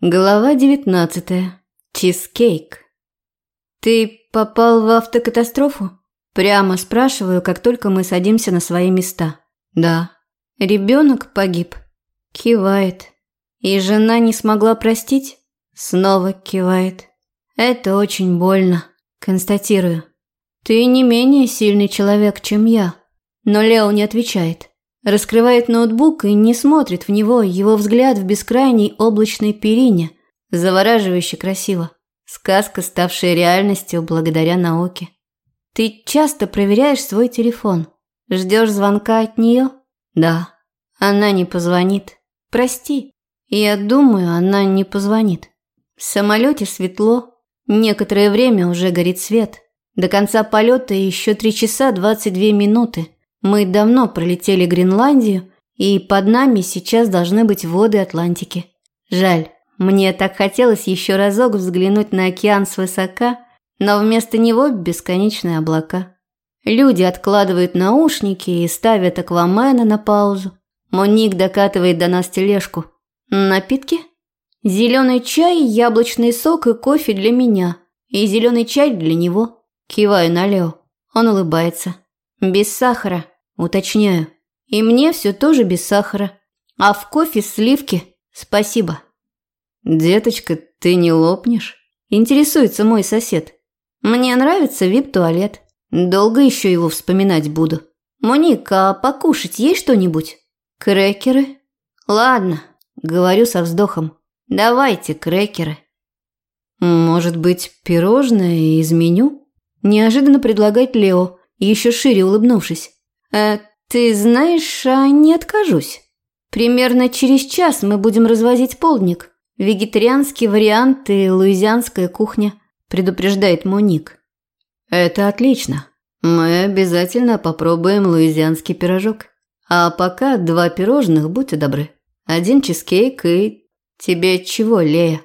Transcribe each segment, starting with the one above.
Глава девятнадцатая. Чизкейк. «Ты попал в автокатастрофу?» Прямо спрашиваю, как только мы садимся на свои места. «Да». «Ребенок погиб?» Кивает. «И жена не смогла простить?» Снова кивает. «Это очень больно», констатирую. «Ты не менее сильный человек, чем я». Но Лео не отвечает. Раскрывает ноутбук и не смотрит в него, его взгляд в бескрайней облачной перине. Завораживающе красиво. Сказка, ставшая реальностью благодаря науке. Ты часто проверяешь свой телефон. Ждешь звонка от нее? Да. Она не позвонит. Прости. Я думаю, она не позвонит. В самолете светло. Некоторое время уже горит свет. До конца полета еще 3 часа 22 минуты. Мы давно пролетели Гренландию, и под нами сейчас должны быть воды Атлантики. Жаль, мне так хотелось еще разок взглянуть на океан свысока, но вместо него бесконечные облака. Люди откладывают наушники и ставят аквамена на паузу. Моник докатывает до нас тележку. Напитки? Зеленый чай, яблочный сок и кофе для меня. И зеленый чай для него. Киваю на Лео. Он улыбается. Без сахара, уточняю. И мне все тоже без сахара. А в кофе сливки. Спасибо. Деточка, ты не лопнешь? Интересуется мой сосед. Мне нравится вип-туалет. Долго еще его вспоминать буду. Моника, а покушать есть что-нибудь? Крекеры? Ладно, говорю со вздохом. Давайте крекеры. Может быть, пирожное из меню? Неожиданно предлагает Лео еще шире улыбнувшись. «Э, «Ты знаешь, а не откажусь. Примерно через час мы будем развозить полдник. Вегетарианский вариант и луизианская кухня», – предупреждает Моник. «Это отлично. Мы обязательно попробуем луизианский пирожок. А пока два пирожных, будьте добры. Один чизкейк и... Тебе чего, Лея?»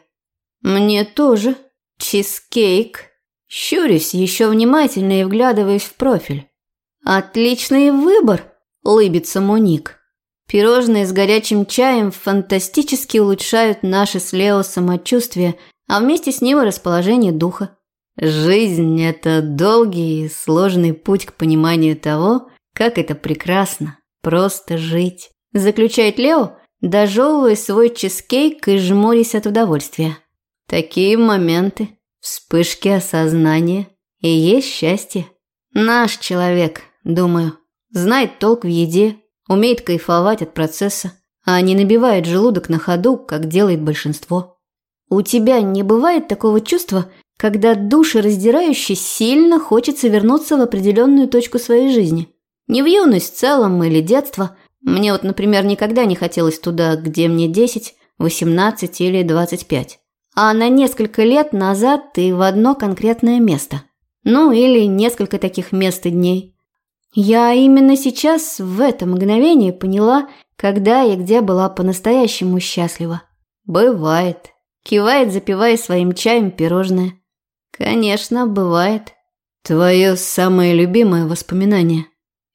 «Мне тоже. Чизкейк», Щурюсь еще внимательнее вглядываясь в профиль. «Отличный выбор!» – улыбится Моник. Пирожные с горячим чаем фантастически улучшают наше с Лео самочувствие, а вместе с ним и расположение духа. Жизнь – это долгий и сложный путь к пониманию того, как это прекрасно – просто жить, заключает Лео, дожевывая свой чизкейк и жмурясь от удовольствия. Такие моменты Вспышки осознания и есть счастье. Наш человек, думаю, знает толк в еде, умеет кайфовать от процесса, а не набивает желудок на ходу, как делает большинство. У тебя не бывает такого чувства, когда душераздирающе сильно хочется вернуться в определенную точку своей жизни? Не в юность в целом или детство. Мне вот, например, никогда не хотелось туда, где мне 10, 18 или 25 а на несколько лет назад ты в одно конкретное место. Ну, или несколько таких мест и дней. Я именно сейчас, в это мгновение, поняла, когда и где была по-настоящему счастлива. Бывает. Кивает, запивая своим чаем пирожное. Конечно, бывает. Твое самое любимое воспоминание.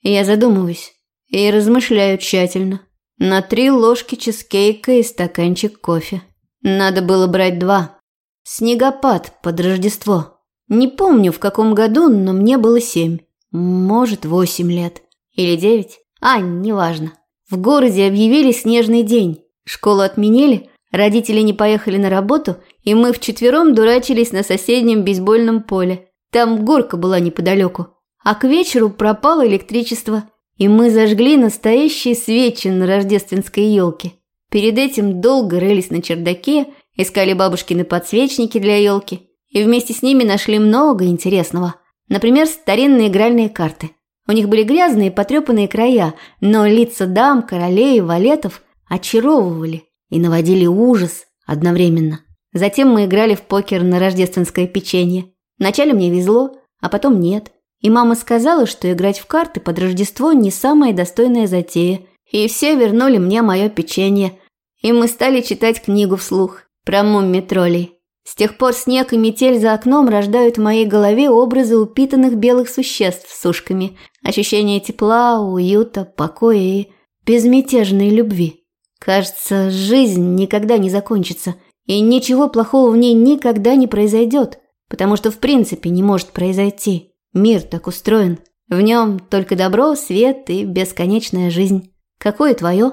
Я задумываюсь и размышляю тщательно. На три ложки чизкейка и стаканчик кофе. Надо было брать два. Снегопад под Рождество. Не помню, в каком году, но мне было семь. Может, восемь лет. Или девять. А, неважно. В городе объявили снежный день. Школу отменили, родители не поехали на работу, и мы вчетвером дурачились на соседнем бейсбольном поле. Там горка была неподалеку. А к вечеру пропало электричество, и мы зажгли настоящие свечи на рождественской елке. Перед этим долго рылись на чердаке, искали бабушкины подсвечники для елки, и вместе с ними нашли много интересного. Например, старинные игральные карты. У них были грязные потрепанные края, но лица дам, королей и валетов очаровывали и наводили ужас одновременно. Затем мы играли в покер на рождественское печенье. Вначале мне везло, а потом нет. И мама сказала, что играть в карты под Рождество не самая достойная затея, и все вернули мне мое печенье. И мы стали читать книгу вслух про мумми-троллей. С тех пор снег и метель за окном рождают в моей голове образы упитанных белых существ с ушками, ощущение тепла, уюта, покоя и безмятежной любви. Кажется, жизнь никогда не закончится, И ничего плохого в ней никогда не произойдет, потому что в принципе не может произойти. Мир так устроен. В нем только добро, свет и бесконечная жизнь. Какое твое?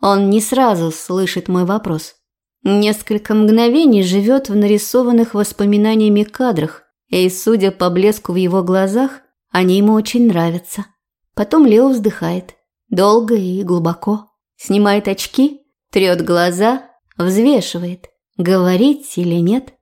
Он не сразу слышит мой вопрос. Несколько мгновений живет в нарисованных воспоминаниями кадрах, и, судя по блеску в его глазах, они ему очень нравятся. Потом Лео вздыхает. Долго и глубоко. Снимает очки, трет глаза, взвешивает, говорить или нет.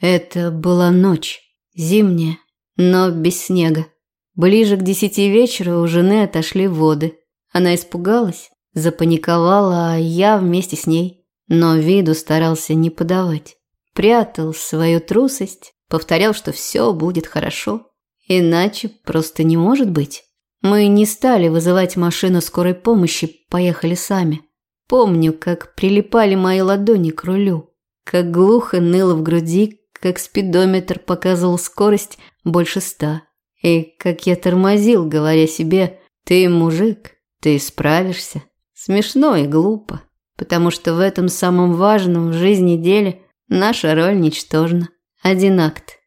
Это была ночь, зимняя, но без снега. Ближе к десяти вечера у жены отошли воды. Она испугалась, запаниковала, а я вместе с ней. Но виду старался не подавать. Прятал свою трусость, повторял, что все будет хорошо. Иначе просто не может быть. Мы не стали вызывать машину скорой помощи, поехали сами. Помню, как прилипали мои ладони к рулю, как глухо ныло в груди, как спидометр показывал скорость больше ста. И как я тормозил, говоря себе «Ты мужик, ты справишься». Смешно и глупо, потому что в этом самом важном в жизни деле наша роль ничтожна. Один акт.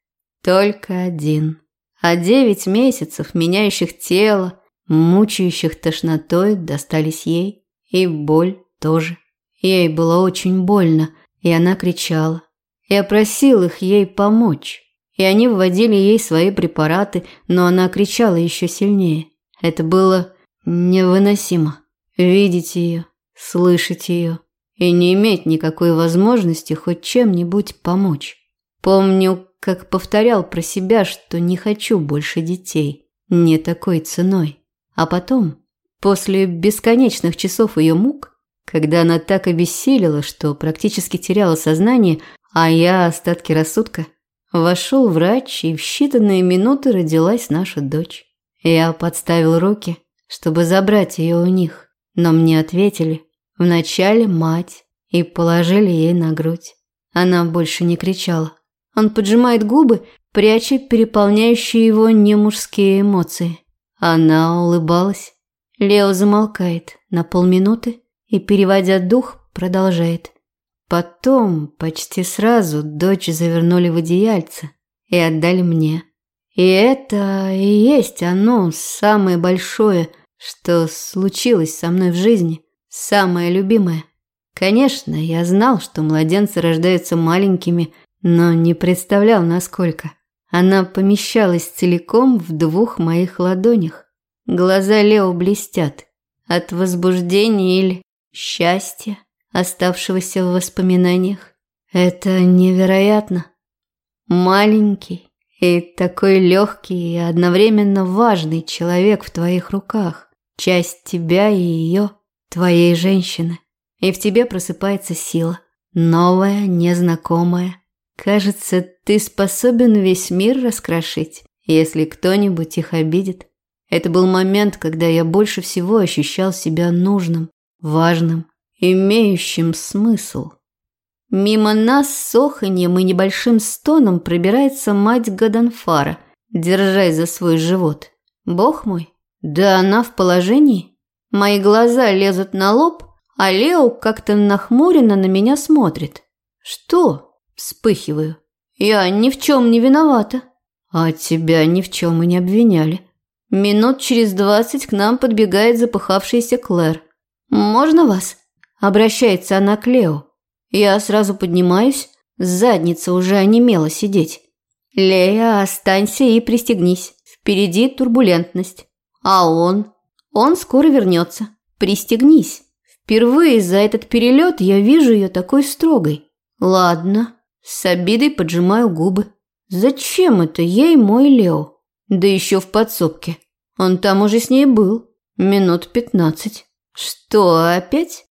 Только один. А девять месяцев, меняющих тело, мучающих тошнотой, достались ей. И боль тоже. Ей было очень больно, и она кричала. Я просил их ей помочь. И они вводили ей свои препараты, но она кричала еще сильнее. Это было невыносимо. Видеть ее, слышать ее и не иметь никакой возможности хоть чем-нибудь помочь. Помню, как повторял про себя, что не хочу больше детей, не такой ценой. А потом, после бесконечных часов ее мук, когда она так обессилила, что практически теряла сознание, а я остатки рассудка, вошел врач, и в считанные минуты родилась наша дочь. Я подставил руки, чтобы забрать ее у них но мне ответили вначале мать и положили ей на грудь. Она больше не кричала. Он поджимает губы, пряча переполняющие его немужские эмоции. Она улыбалась. Лео замолкает на полминуты и, переводя дух, продолжает. Потом, почти сразу, дочь завернули в одеяльце и отдали мне. И это и есть оно, самое большое – что случилось со мной в жизни, самое любимое. Конечно, я знал, что младенцы рождаются маленькими, но не представлял, насколько. Она помещалась целиком в двух моих ладонях. Глаза Лео блестят от возбуждения или счастья, оставшегося в воспоминаниях. Это невероятно. Маленький и такой легкий и одновременно важный человек в твоих руках часть тебя и ее, твоей женщины. И в тебе просыпается сила, новая, незнакомая. Кажется, ты способен весь мир раскрошить, если кто-нибудь их обидит. Это был момент, когда я больше всего ощущал себя нужным, важным, имеющим смысл. Мимо нас с оханьем и небольшим стоном пробирается мать Гаданфара, держась за свой живот. Бог мой, да она в положении. Мои глаза лезут на лоб, а Лео как-то нахмуренно на меня смотрит. Что? Вспыхиваю. Я ни в чем не виновата. А тебя ни в чем и не обвиняли. Минут через двадцать к нам подбегает запыхавшийся Клэр. «Можно вас?» Обращается она к Лео. Я сразу поднимаюсь, задница уже онемела сидеть. «Лея, останься и пристегнись. Впереди турбулентность». А он? Он скоро вернется. Пристегнись. Впервые за этот перелет я вижу ее такой строгой. Ладно. С обидой поджимаю губы. Зачем это ей мой Лео? Да еще в подсобке. Он там уже с ней был. Минут пятнадцать. Что, опять?